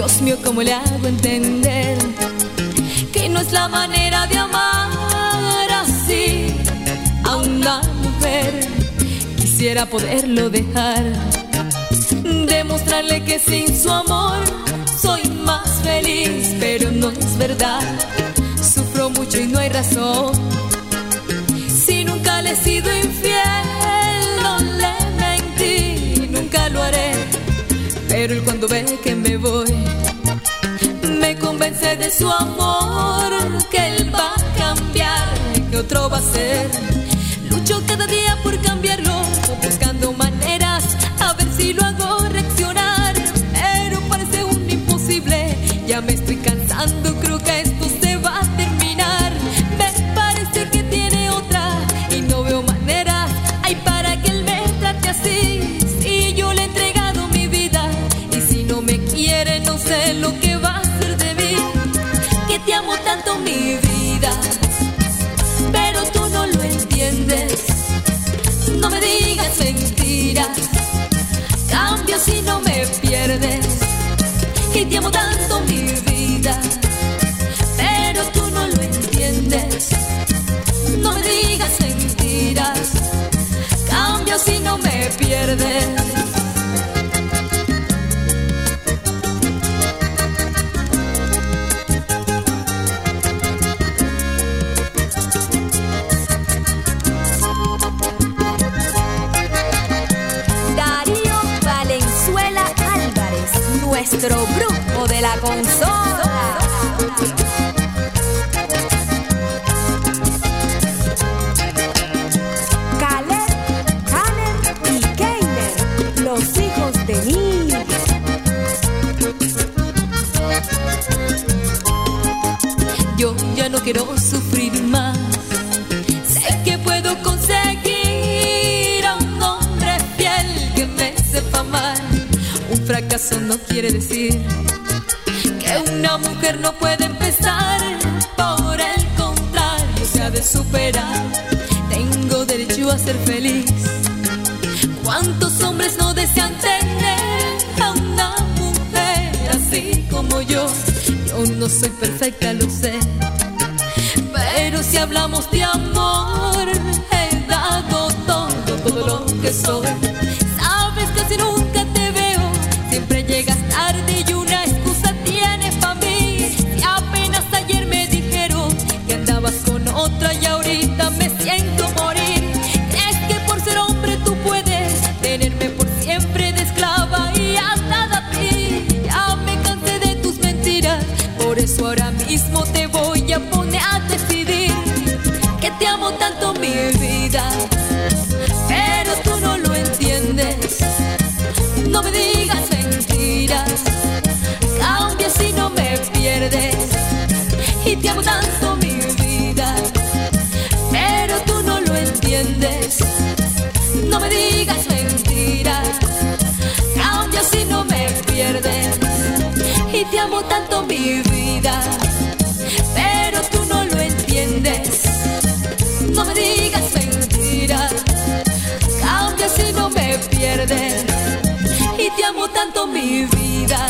Dios mío, ¿cómo le hago entender que no es la manera de amar así a una mujer? Quisiera poderlo dejar, demostrarle que sin su amor soy más feliz, pero no es verdad. Sufro mucho y no hay razón. Si nunca le he sido infiel, Pero él cuando ve que me voy, me convence de su amor, que él va a cambiar, que otro va a ser. Si no me pierdes. Que te amo tanto mi vida, pero tú no lo entiendes. No me digas mentiras, cambio si no me pierdes. Nuestro de la consola. Caleb, Tanner y Keiner, los hijos de Miguel. Yo ya no quiero sufrir fracaso no quiere decir que una mujer no puede empezar. Por el contrario, se ha de superar. Tengo derecho a ser feliz. ¿Cuántos hombres no desean tener a una mujer así como yo? Yo no soy perfecta, lo sé. Pero si hablamos de amor, he dado todo, todo lo que soy. Sabes que si nunca te voy a decidir que te amo tanto mi vida, pero tú no lo entiendes. No me digas mentiras, cambia si no me pierdes. Y te amo tanto mi vida, pero tú no lo entiendes. No me digas mentiras, cambia si no me pierdes. Y te amo tanto mi vida, Y te amo tanto mi vida,